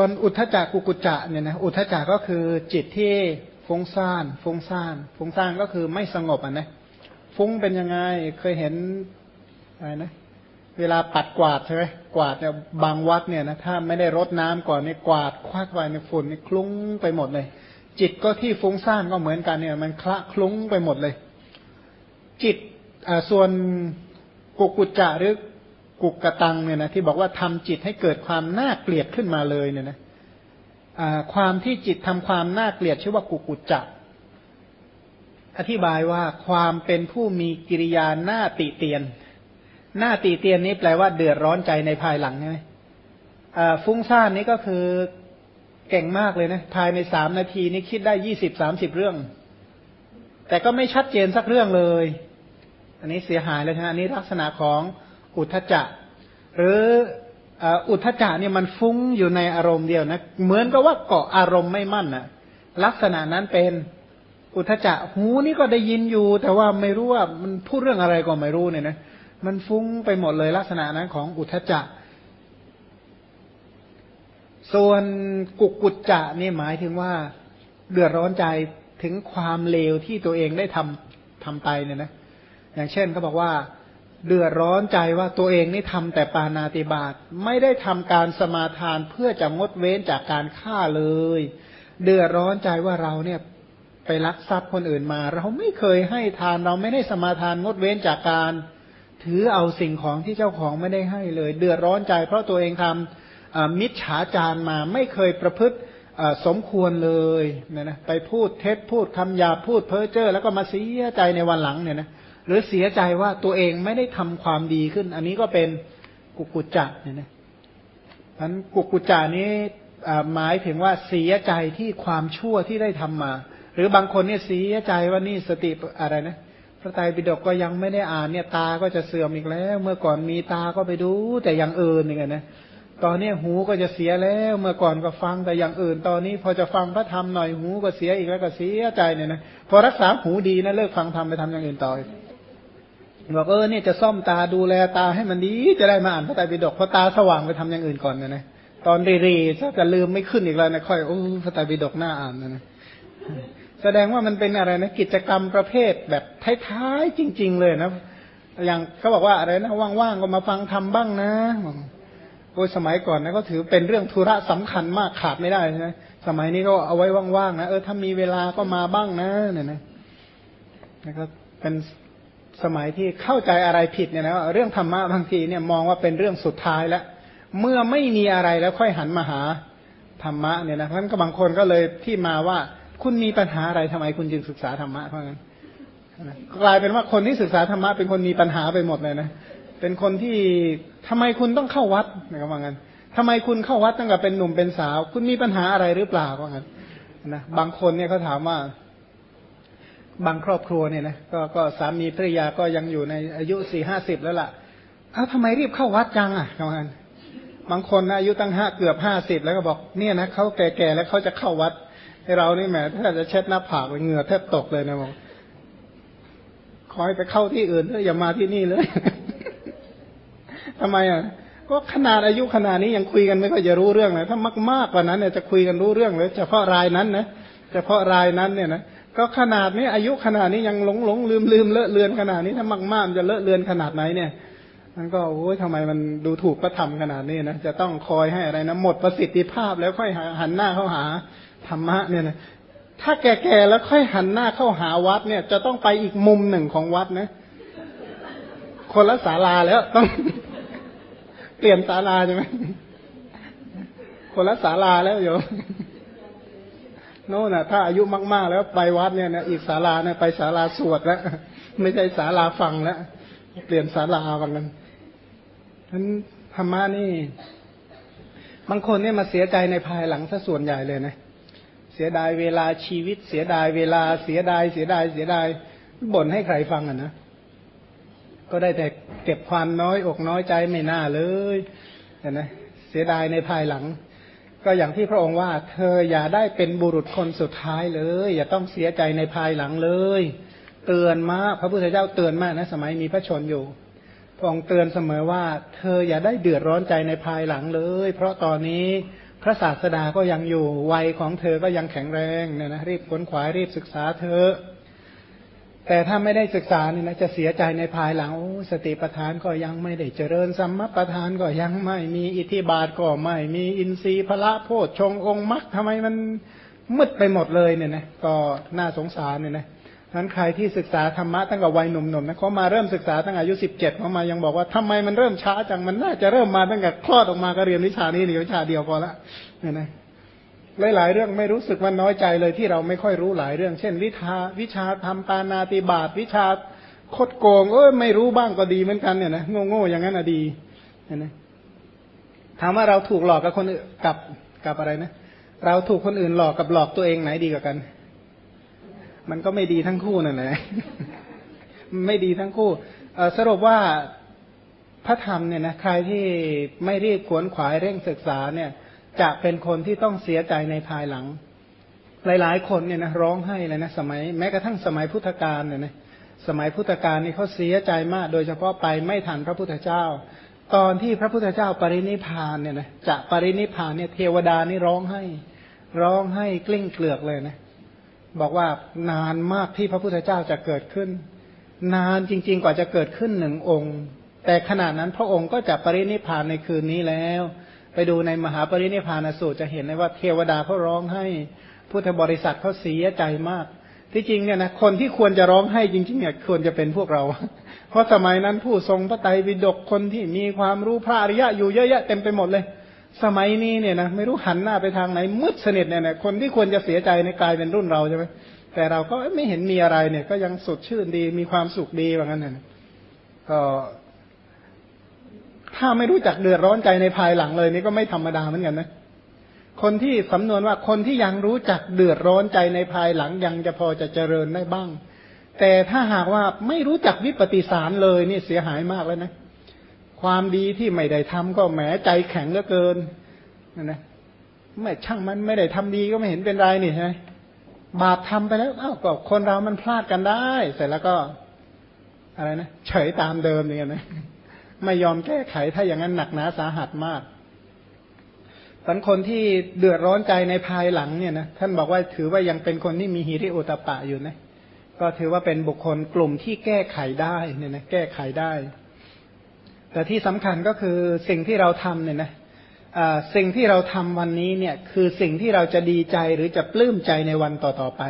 ส่วนอุทธจักกุกุจจะเนี่ยนะอุทธจักก็คือจิตที่ฟุ้งซ่านฟุ้งซ่านฟุ้งซ่านก็คือไม่สงบอะนะฟุ้งเป็นยังไงเคยเห็นอะไรนะเวลาปัดกวาดใช่ไหมกวาดเนี่ยบางวัดเนี่ยนะถ้าไม่ได้รดน้ำก่อนเนี่ยกวาดควักไปในฝุ่นนี่คลุ้งไปหมดเลย จิตก็ที่ฟุ้งซ่านก็เหมือนกันเนี่ย มันคละคลุ้งไปหมดเลย จิตอ่าส่วนกุกุจจะหรือ กุกกะตังเนี่ยนะที่บอกว่าทำจิตให้เกิดความน่าเกลียดขึ้นมาเลยเนี่ยนะความที่จิตทำความน่าเกลียดชื่อว่ากุกุจจะอธิบายว่าความเป็นผู้มีกิริยาหน้าติเตียน หน้าติเตียนนี้แปลว่าเดือดร้อนใจในภายหลังใช่ไหมฟุ้งซ่านนี้ก็คือเก่งมากเลยนะภายในสามนาทีนี้คิดได้ยี่สิบสามสิบเรื่อง แต่ก็ไม่ชัดเจนสักเรื่องเลย อันนี้เสียหายเลยนะอันนี้ลักษณะของ อุทธจะหรืออุทธจะเนี่ยมันฟุ้งอยู่ในอารมณ์เดียวนะเหมือนกับว่าเกาะอารมณ์ไม่มั่นนะลักษณะนั้นเป็นอุทจะหูนี่ก็ได้ยินอยู่ แต่ว่าไม่รู้ว่ามันพูดเรื่องอะไรก็ไม่รู้เนี่ยนะมันฟุ้งไปหมดเลยลักษณะนั้นของอุทจะส่วนกุกกุจจะนี่หมายถึงว่าเดือดร้อนใจถึงความเลวที่ตัวเองได้ทำทำไปเนี่ยนะ อย่างเช่นเขาบอกว่า เดือดร้อนใจว่าตัวเองนี่ทำแต่ปานาติบาตไม่ได้ทำการสมาทานเพื่อจะงดเว้นจากการฆ่าเลย เดือดร้อนใจว่าเราเนี่ยไปลักทรัพย์คนอื่นมา เราไม่เคยให้ทานเราไม่ได้สมาทานงดเว้นจากการถือเอาสิ่งของที่เจ้าของไม่ได้ให้เลย เดือดร้อนใจ เพราะตัวเองทำมิจฉาจารมาไม่เคยประพฤติสมควรเลยเนี่ยนะไปพูดเท็จพูดคำหยาพูดเพ้อเจ้อแล้วก็มาเสียใจในวันหลังเนี่ยนะ หรือเสียใจว่าตัวเองไม่ได้ทำความดีขึ้น อันนี้ก็เป็นกุกุจจะเนี่ยนะนั้นกุกุจจานี้หมายถึงว่าเสียใจที่ความชั่วที่ได้ทำมา หรือบางคนเนี่ยเสียใจว่านี่สติอะไรนะพระไตรปิฎกก็ยังไม่ได้อ่านเนี่ยตาก็จะเสื่อมอีกแล้ว เมื่อก่อนมีตาก็ไปดูแต่อย่างอื่นอย่างเงี้ยนะตอนนี้หูก็จะเสียแล้ว เมื่อก่อนก็ฟังแต่อย่างอื่น ตอนนี้พอจะฟังพระธรรมหน่อยหูก็เสียอีกแล้วก็เสียใจเนี่ยนะพอรักษาหูดีนะเลิกฟังธรรมไปทำอย่างอื่นต่อ บอกเออเนี่ยจะซ่อมตาดูแลตาให้มันดีจะได้มาอ่านพระไตรปิฎกพอตาสว่างไปทำอย่างอื่นก่อนนะนะตอนรีๆจะลืมไม่ขึ้นอีกแล้วนะค่อยโอ้พระไตรปิฎกหน้าอ่านนะนะแสดงว่ามันเป็นอะไรนะกิจกรรมประเภทแบบท้ายๆจริง ๆ เลยนะอย่างเขาบอกว่าอะไรนะว่างๆก็มาฟังทำบ้างนะโอ้ยสมัยก่อนนะก็ถือเป็นเรื่องธุระสำคัญมากขาดไม่ได้ใช่ไหมสมัยนี้ก็เอาไว้ว่างๆนะเออถ้ามีเวลาก็มาบ้างนะเนี่ยนะนะครับเป็น สมัยที่เข้าใจอะไรผิดเนี่ยนะเรื่องธรรมะบางทีเนี่ยมองว่าเป็นเรื่องสุดท้ายแล้ว เมื่อไม่มีอะไรแล้วค่อยหันมาหาธรรมะเนี่ยนะเพราะฉะนั้นก็บางคนก็เลยที่มาว่าคุณมีปัญหาอะไรทำไมคุณจึงศึกษาธรรมะเพราะงั้นกลายเป็นว่าคนที่ศึกษาธรรมะเป็นคนมีปัญหาไปหมดเลยนะเป็นคนที่ทำไมคุณต้องเข้าวัดนะครับว่างั้นทำไมคุณเข้าวัดตั้งแต่เป็นหนุ่มเป็นสาว คุณมีปัญหาอะไรหรือเปล่าว่างั้นนะบางคนเนี่ยเขาถามว่า บางครอบครัวเนี่ยนะก็ก็สามีภรรยาก็ยังอยู่ในอายุสี่ห้าสิบแล้วล่ะอ้าทำไมรีบเข้าวัดจังอะประมาณบางคนนะอายุตั้งห้าเกือบห้าสิบแล้วก็บอกเนี่ยนะเขาแก่ๆแล้วเขาจะเข้าวัดให้เรานี่แหมถ้าจะเช็ดหน้าผากเหงื่อแทบตกเลยนะบอกคอยไปเข้าที่อื่นเถอะอย่ามาที่นี่เลยทำไมอะก็ขนาดอายุขนาดนี้ยังคุยกันไม่ค่อยจะรู้เรื่องเลยถ้ามากมากกว่านั้นเนี่ยจะคุยกันรู้เรื่องเลยเฉพาะรายนั้นนะเฉพาะรายนั้นเนี่ยนะ ก็ขนาดนี้อายุขนาดนี้ยังหลงหลงลืมลืมเลอะเลือนขนาดนี้ถ้ามากมากจะเลอะเลือนขนาดไหนเนี่ยมันก็โอ้ยทำไมมันดูถูกพระธรรมขนาดนี้นะจะต้องคอยให้อะไรนะหมดประสิทธิภาพแล้วค่อยหันหน้าเข้าหาธรรมะเนี่ยนะถ้าแก่ๆแล้วค่อยหันหน้าเข้าหาวัดเนี่ย จะต้องไปอีกมุมหนึ่งของวัดนะคนละศาลาแล้วต้องเปลี่ยนศาลาใช่ไหมคนละศาลาแล้วโยม โน่นน่ะถ้าอายุมาก ๆ แล้วไปวัดเนี่ยนะอีกศาลาเนี่ยไปศาลาสวดแล้วไม่ใช่ศาลาฟังแล้วเปลี่ยนศาลาวันนั้นนั้นธรรมะนี่ บางคนเนี่ยมาเสียใจในภายหลังซะส่วนใหญ่เลยนะเสียดายเวลาชีวิต เสียดายเวลาเสียดาย เสียดายเสียดายบ่นให้ใครฟังอะนะก็ได้แต่เก็บความน้อยอกน้อยใจไม่น่าเลยเห็นไหมเสียดายในภายหลัง ก็อย่างที่พระองค์ว่า เธออย่าได้เป็นบุรุษคนสุดท้ายเลย อย่าต้องเสียใจในภายหลังเลย เตือนมากพระพุทธเจ้าเตือนมากนะ สมัยมีพระชนอยู่พระองค์เตือนเสมอว่า เธออย่าได้เดือดร้อนใจในภายหลังเลย เพราะตอนนี้พระศาสดาก็ยังอยู่วัยของเธอก็ยังแข็งแรงเนี่ยนะรีบขวนขวายรีบศึกษาเธอ แต่ถ้าไม่ได้ศึกษาเนี่ยนะจะเสียใจในภายหลังโอ้สติปัฏฐานก็ยังไม่ได้เจริญสัมมาปัฏฐานก็ยังไม่มีอิทธิบาทก็ไม่มีอินทรีย์พละโพชฌงองค์มรรคทำไมมันมืดไปหมดเลยเนี่ยนะก็น่าสงสารเนี่ยนะนั้นใครที่ศึกษาธรรมะตั้งแต่วัยหนุ่มๆนะเขามาเริ่มศึกษาตั้งอายุสิบเจ็ดเขามายังบอกว่าทำไมมันเริ่มช้าจังมันน่าจะเริ่มมาตั้งแต่คลอดออกมาก็เรียนวิชานี้นี่วิชาเดียวพอละเนี่ยนะ หลายๆเรื่องไม่รู้สึกว่าน้อยใจเลยที่เราไม่ค่อยรู้หลายเรื่อง เช่น วิชาวิชาทำปานาติบาตวิชาคดโกงเอ้ยไม่รู้บ้างก็ดีเหมือนกันเนี่ยนะโง่ๆอย่างนั้นอะดีเนี่ยนะถามว่าเราถูกหลอกกับคนอื่นกับกับอะไรนะ เราถูกคนอื่นหลอกกับหลอกตัวเองไหนดีกว่ากัน มันก็ไม่ดีทั้งคู่นั่นแหละไม่ดีทั้งคู่สรุปว่าพระธรรมเนี่ยนะใครที่ไม่รีบขวนขวายเร่งศึกษาเนี่ย จะเป็นคนที่ต้องเสียใจในภายหลัง หลายๆ คนเนี่ยนะร้องไห้เลยนะสมัยแม้กระทั่งสมัยพุทธกาลเนี่ยนะสมัยพุทธกาลนี่เขาเสียใจมาก โดยเฉพาะไปไม่ทันพระพุทธเจ้า ตอนที่พระพุทธเจ้าปรินิพานเนี่ยนะจะปรินิพานเนี่ยเทวดานี่ร้องให้ ร้องให้กลิ้งเกลือกเลยนะบอกว่านานมากที่พระพุทธเจ้าจะเกิดขึ้น นานจริง ๆ กว่าจะเกิดขึ้นหนึ่งองค์ แต่ขณะนั้นพระองค์ก็จะปรินิพานในคืนนี้แล้ว ไปดูในมหาปรินิพานสูตรจะเห็นเลยว่าเทวดาเขาร้องให้พุทธบริษัทเขาเสียใจมาก ที่จริงเนี่ยนะคนที่ควรจะร้องให้จริงๆเนี่ยควรจะเป็นพวกเรา เพราะสมัยนั้นผู้ทรงพระไตรปิฎกคนที่มีความรู้พระอริยะอยู่เยอะแยะเต็มไปหมดเลย สมัยนี้เนี่ยนะไม่รู้หันหน้าไปทางไหนมืดสนิทเนี่ยนะคนที่ควรจะเสียใจในกลายเป็นรุ่นเราใช่ไหมแต่เราก็ไม่เห็นมีอะไรเนี่ย ก็ยังสดชื่นดีมีความสุขดีว่างั้นนะก็ ถ้าไม่รู้จักเดือดร้อนใจในภายหลังเลยนี่ก็ไม่ธรรมดาเหมือนกันนะคนที่สำนวนว่าคนที่ยังรู้จักเดือดร้อนใจในภายหลังยังจะพอจะเจริญได้บ้าง แต่ถ้าหากว่าไม่รู้จักวิปฏิสารเลยนี่เสียหายมากแล้วนะ ความดีที่ไม่ได้ทำก็แหมใจแข็งเหลือเกินนะไม่ช่างมันไม่ได้ทำดีก็ไม่เห็นเป็นไรนี่ใช่ไหมบาปทำไปแล้วอ้าวก็คนเรามันพลาดกันได้ เสร็จแล้วก็ อะไรนะเฉยตามเดิมเนี่ยนะ ไม่ยอมแก้ไขถ้าอย่างนั้นหนักหนาสาหัสมากสันคนที่เดือดร้อนใจในภายหลังเนี่ยนะท่านบอกว่าถือว่ายังเป็นคนที่มีฮิริโอตปะอยู่นะก็ถือว่าเป็นบุคคลกลุ่มที่แก้ไขได้เนี่ยนะแก้ไขได้ แต่ที่สำคัญก็คือสิ่งที่เราทำเนี่ยนะสิ่งที่เราทำวันนี้เนี่ยคือสิ่งที่เราจะดีใจหรือจะปลื้มใจในวันต่อๆไป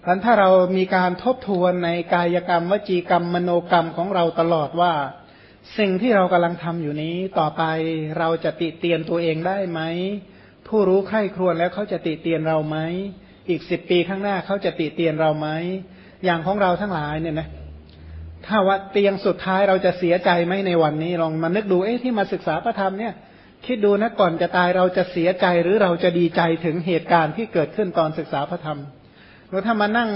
เพราะถ้าเรามีการทบทวนในกายกรรมวจีกรรมมโนกรรมของเราตลอดว่า สิ่งที่เรากำลังทำอยู่นี้ต่อไปเราจะติเตียนตัวเองได้ไหม ผู้รู้ใคร่ครวญแล้วเขาจะติเตียนเราไหม อีกสิบปีข้างหน้าเขาจะติเตียนเราไหม อย่างของเราทั้งหลายเนี่ยนะถ้าว่าเตียงสุดท้ายเราจะเสียใจไหมในวันนี้ลองมานึกดูเอ๊ะที่มาศึกษาพระธรรมเนี่ย คิดดูนะก่อนจะตายเราจะเสียใจหรือเราจะดีใจถึงเหตุการณ์ที่เกิดขึ้นตอนศึกษาพระธรรมแล้วถ้ามานั่ง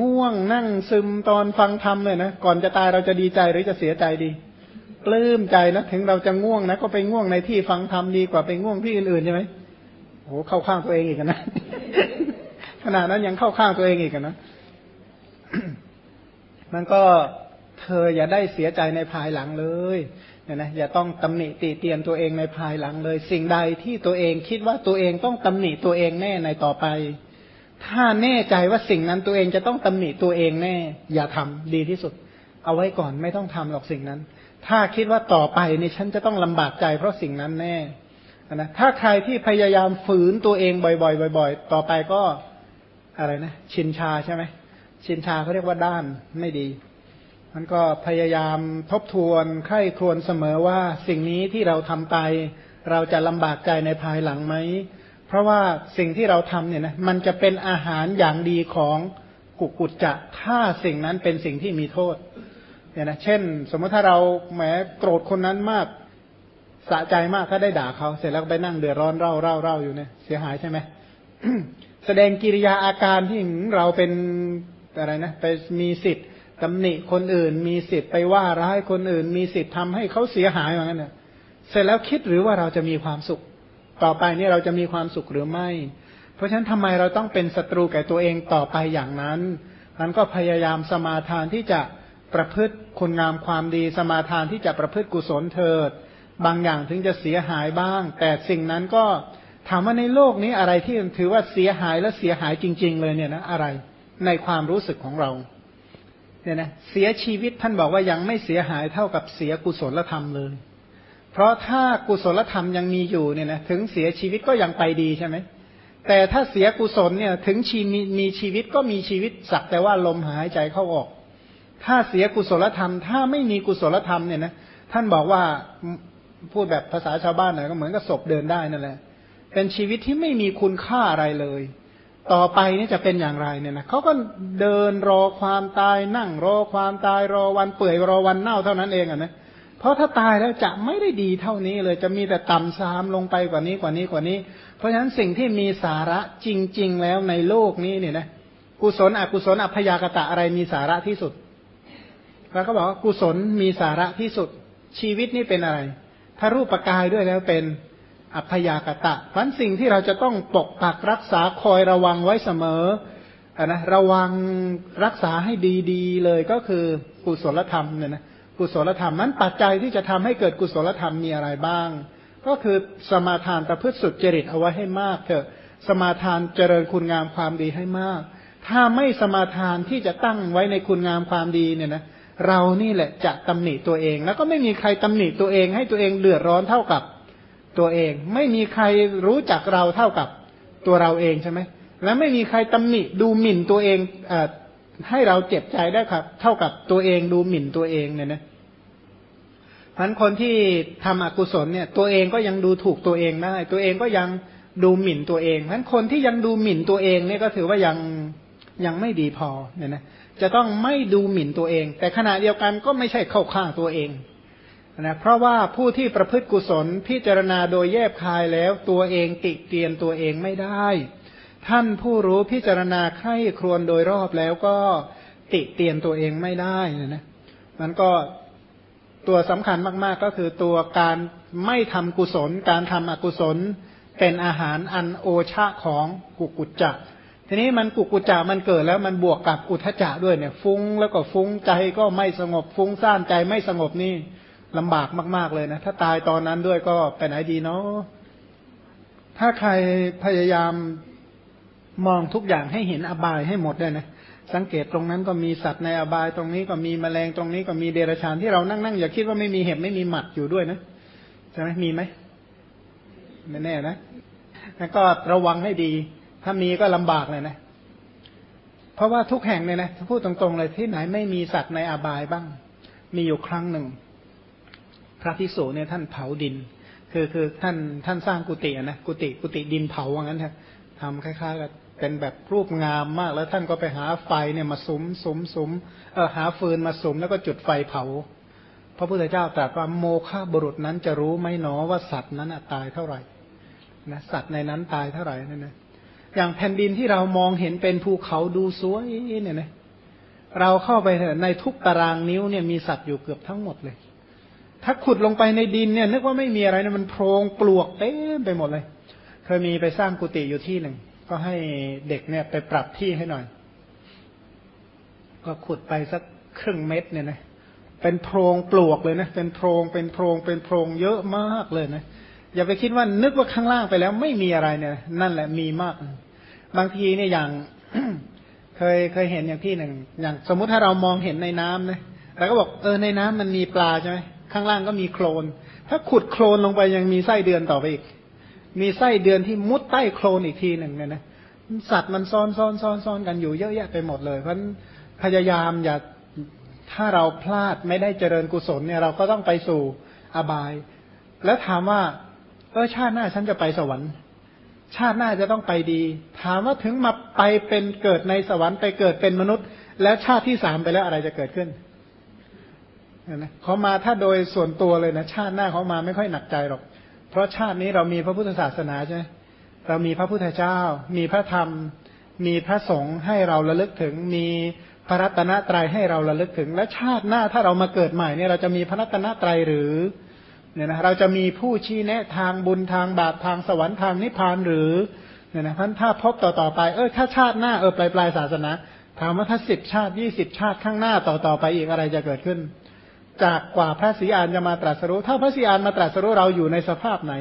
ง่วง นั่งซึมตอนฟังธรรมเลยนะก่อนจะตายเราจะดีใจหรือจะเสียใจดี ปลื้มใจนะถึงเราจะง่วงนะก็ไปง่วงในที่ฟังธรรมดีกว่าไปง่วงที่อื่นๆใช่ไหมโอ้เข้าข้างตัวเองอีกนะขนาดนั้นยังเข้าข้างตัวเองอีกนะมันก็เธออย่าได้เสียใจในภายหลังเลยเนี่ยนะอย่าต้องตำหนิติเตียนตัวเองในภายหลังเลย สิ่งใดที่ตัวเองคิดว่าตัวเองต้องตำหนิตัวเองแน่ในต่อไป ถ้าแน่ใจว่าสิ่งนั้นตัวเองจะต้องตำหนิตัวเองแน่ อย่าทำดีที่สุด เอาไว้ก่อนไม่ต้องทำหรอกสิ่งนั้น ถ้าคิดว่าต่อไปนี่ฉันจะต้องลำบากใจเพราะสิ่งนั้นแน่นะถ้าใครที่พยายามฝืนตัวเองบ่อยๆบ่อย ๆ ต่อไปก็อะไรนะชินชาใช่ไหมชินชาเขาเรียกว่าด้านไม่ดีมันก็พยายามทบทวนไข้ครวนเสมอว่าสิ่งนี้ที่เราทำไป เราจะลำบากใจในภายหลังไหมเพราะว่าสิ่งที่เราทำเนี่ยนะมันจะเป็นอาหารอย่างดีของกุกุจจะถ้าสิ่งนั้นเป็นสิ่งที่มีโทษ เนี่ยนะเช่น สมมติถ้าเราแหมโกรธคนนั้นมากสะใจมากถ้าได้ด่าเขาเสร็จแล้วไปนั่งเดือดร้อนเร่าเร่าเร่าอยู่เนี่ยเสียหายใช่ไหมแสดงกิริยาอาการที่เราเป็นอะไรนะไปมีสิทธิ์ตำหนิคนอื่น มีสิทธิ์ไปว่าร้ายคนอื่น มีสิทธิ์ทำให้เขาเสียหายอย่างนั้นเนี่ยเสร็จแล้วคิดหรือว่าเราจะมีความสุข ต่อไปนี่เราจะมีความสุขหรือไม่ เพราะฉะนั้นทำไมเราต้องเป็นศัตรูแก่ตัวเองต่อไปอย่างนั้นนั้นก็พยายามสมาทานที่จะ ประพฤติคุณงามความดีสมาทานที่จะประพฤติกุศลเถิด บางอย่างถึงจะเสียหายบ้าง แต่สิ่งนั้นก็ถามว่าในโลกนี้อะไรที่ถือว่าเสียหายและเสียหายจริง ๆ เลยเนี่ยนะอะไรในความรู้สึกของเราเนี่ยนะเสียชีวิตท่านบอกว่ายังไม่เสียหายเท่ากับเสียกุศลธรรมเลย เพราะถ้ากุศลธรรมยังมีอยู่เนี่ยนะถึงเสียชีวิตก็ยังไปดีใช่ไหมแต่ถ้าเสียกุศลเนี่ยถึงชีมีมีชีวิตก็มีชีวิตสักแต่ว่าลมหายใจเข้าออก ถ้าเสียกุศลธรรม ถ้าไม่มีกุศลธรรมเนี่ยนะท่านบอกว่าพูดแบบภาษาชาวบ้านหน่อยก็เหมือนกับศพเดินได้นั่นแหละ เป็นชีวิตที่ไม่มีคุณค่าอะไรเลย ต่อไปนี่จะเป็นอย่างไรเนี่ยนะเขาก็เดินรอความตายนั่งรอความตายรอวันเปื่อยรอวันเน่าเท่านั้นเองอะนะเพราะถ้าตายแล้วจะไม่ได้ดีเท่านี้เลยจะมีแต่ต่ำซามลงไปกว่านี้กว่านี้กว่านี้ เพราะฉะนั้นสิ่งที่มีสาระจริง ๆ แล้วในโลกนี้เนี่ยนะกุศลอกุศลอัพยากตะอะไรมีสาระที่สุด แล้วก็บอกว่ากุศลมีสาระที่สุดชีวิตนี่เป็นอะไร ถ้ารูปปกายด้วยแล้วเป็นอัพยากตะพันสิ่งที่เราจะต้องปกปักรักษาคอยระวังไว้เสมอนะระวังรักษาให้ดีๆเลยก็คือกุศลธรรมเนี่ยนะกุศลธรรมนั้นปัจจัยที่จะทำให้เกิดกุศลธรรมมีอะไรบ้าง ก็คือสมาทานประพฤติสุดจริตเอาไว้ให้มากเถอะสมาทานเจริญคุณงามความดีให้มาก ถ้าไม่สมาทานที่จะตั้งไว้ในคุณงามความดีเนี่ยนะเเรานี่แหละจะตำหนิตัวเอง แล้วก็ไม่มีใครตำหนิตัวเอง ให้ตัวเองเดือดร้อนเท่ากับตัวเอง ไม่มีใครรู้จักเราเท่ากับตัวเราเองใช่ไหมและไม่มีใครตำหนิดูหมิ่นตัวเองอให้เราเจ็บใจได้ครับ เท่ากับตัวเองดูหมิ่นตัวเองเนี่ยนะพันคนที่ทำอกุศลเนี่ย ตัวเองก็ยังดูถูกตัวเองได้ ตัวเองก็ยังดูหมิ่นตัวเองพันคนที่ยังดูหมิ่นตัวเองเนี่ยก็ถือว่ายัง ยังไม่ดีพอเนี่ยนะจะต้องไม่ดูหมิ่นตัวเอง แต่ขณะเดียวกันก็ไม่ใช่เข้าข้างตัวเองนะเพราะว่าผู้ที่ประพฤติกุศลพิจารณาโดยแยบคายแล้วตัวเองติเตียนตัวเองไม่ได้ ท่านผู้รู้พิจารณาใคร่ครวญโดยรอบแล้วก็ติเตียนตัวเองไม่ได้นะนะมันก็ตัวสำคัญมาก ๆ ก็คือตัวการไม่ทำกุศล การทำอกุศล เป็นอาหารอันโอชะของกุกุจจะ ทีนี้มันกุกุจจะมันเกิดแล้วมันบวกกับอุทจจะด้วยเนี่ย ฟุ้งแล้วก็ฟุ้งใจก็ไม่สงบฟุ้งซ่านใจไม่สงบนี่ลำบากมากๆเลยนะ ถ้าตายตอนนั้นด้วยก็ไปไหนดีเนาะถ้าใครพยายามมองทุกอย่างให้เห็นอบายให้หมดเลยนะสังเกตตรงนั้นก็มีสัตว์ในอบายตรงนี้ก็มีแมลงตรงนี้ก็มีเดรัจฉานที่เรานั่งนั่งอย่าคิดว่าไม่มีเห็บไม่มีหมัดอยู่ด้วยนะใช่ไหมมีไหมไม่แน่นะแล้วก็ระวังให้ดี ถ้ามีก็ลำบากเลยนะ เพราะว่าทุกแห่งเนี่ยนะพูดตรงๆเลยที่ไหนไม่มีสัตว์ในอาบายบ้าง มีอยู่ครั้งหนึ่ง พระภิกษุเนี่ยท่านเผาดิน คือคือท่านท่านสร้างกุฏินะกุฏิกุฏิดินเผาว่างั้นครับทำคล้ายๆกับเป็นแบบรูปงามมาก แล้วท่านก็ไปหาไฟเนี่ยมาสุมสุมสุมเออหาฟืนมาสุมแล้วก็จุดไฟเผา พระพุทธเจ้าตรัสว่าโมฆะบุรุษนั้นจะรู้ไหมหนอว่าสัตว์นั้นตายเท่าไหร่นะสัตว์ในนั้นตายเท่าไหร่นั่นนะ อย่างแผ่นดินที่เรามองเห็นเป็นภูเขาดูสวยเนี่ยนะเราเข้าไปในทุกตารางนิ้วเนี่ยมีสัตว์อยู่เกือบทั้งหมดเลย ถ้าขุดลงไปในดินเนี่ย นึกว่าไม่มีอะไรนะมันโพรงปลวกเต็มไปหมดเลย เคยมีไปสร้างกุฏิอยู่ที่หนึ่ง ก็ให้เด็กเนี่ยไปปรับที่ให้หน่อย ก็ขุดไปสักครึ่งเม็ดเนี่ยนะเป็นโพรงปลวกเลยนะเป็นโพรงเป็นโพรงเป็นโพรงเยอะมากเลยนะอย่าไปคิดว่านึกว่าข้างล่างไปแล้วไม่มีอะไรเนี่ย นั่นแหละมีมาก บางทีเนี่ยอย่างเคยเคยเห็นอย่างที่หนึ่งอย่างสมมุติถ้าเรามองเห็นในน้ำนะเราก็บอกเออในน้ำมันมีปลาใช่ไหมข้างล่างก็มีโคลน ถ้าขุดโคลนลงไปยังมีไส้เดือนต่อไปอีก มีไส้เดือนที่มุดใต้โคลนอีกทีหนึ่งเนี่ยนะสัตว์มันซ้อนซ้อนซ้อนซ้อนกันอยู่เยอะแยะไปหมดเลย เพราะพยายามอย่าถ้าเราพลาดไม่ได้เจริญกุศลเนี่ยเราก็ต้องไปสู่อบาย แล้วถามว่าเออชาติหน้าฉันจะไปสวรรค์ ชาติหน้าจะต้องไปดี ถามว่าถึงมาไปเป็นเกิดในสวรรค์ไปเกิดเป็นมนุษย์ แล้วชาติที่สามไปแล้วอะไรจะเกิดขึ้นนะเขามาถ้าโดยส่วนตัวเลยนะชาติหน้าเขามาไม่ค่อยหนักใจหรอก เพราะชาตินี้เรามีพระพุทธศาสนาใช่ไหมเรามีพระพุทธเจ้า มีพระธรรม มีพระสงฆ์ให้เราระลึกถึง มีพระรัตนตรัยให้เราระลึกถึง และชาติหน้าถ้าเรามาเกิดใหม่เนี่ยเราจะมีพระรัตนตรัยหรือ เนี่ยนะเราจะมีผู้ชี้แนะทางบุญทางบาปทางสวรรค์ทางนิพพานหรือเนี่ยนะท่านถ้าพบต่อต่อไปเออถ้าชาติหน้าเออปลายปลายศาสนา ถามว่าถ้าสิบชาติยี่สิบชาติข้างหน้าต่อต่อไปอีกอะไรจะเกิดขึ้น จากกว่าพระศรีอานจะมาตรัสรู้ ถ้าพระศรีอานมาตรัสรู้เราอยู่ในสภาพไหน